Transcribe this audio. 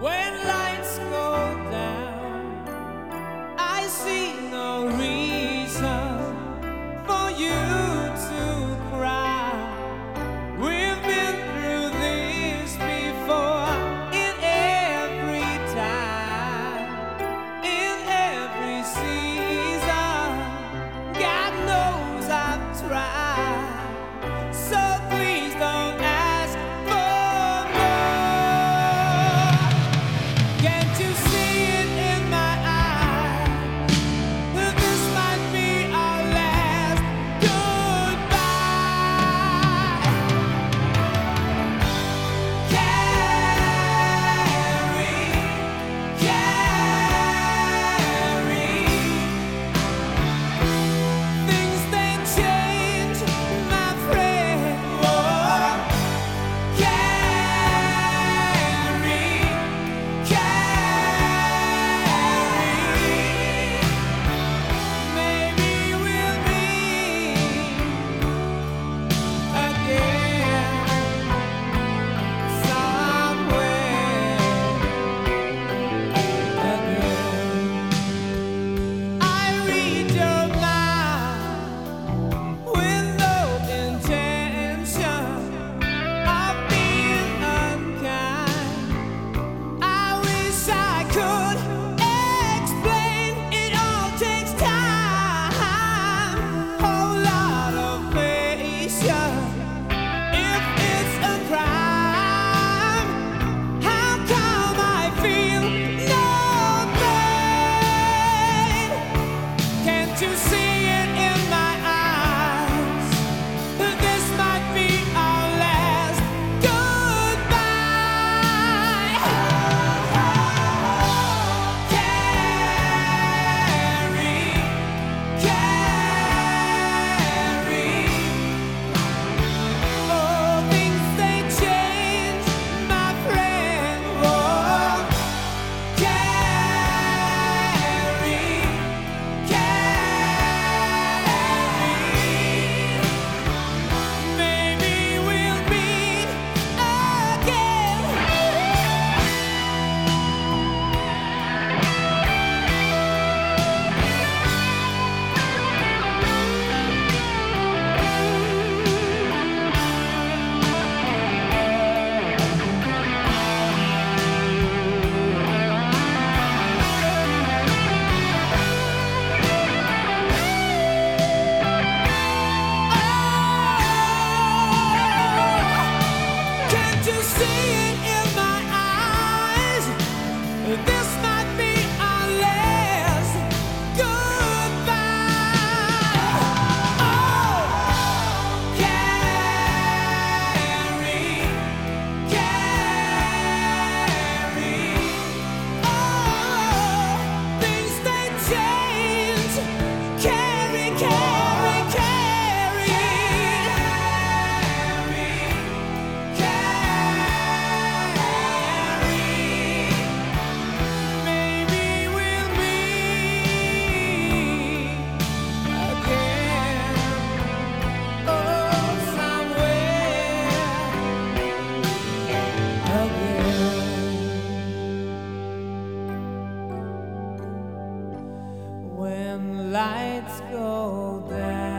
When lights go down.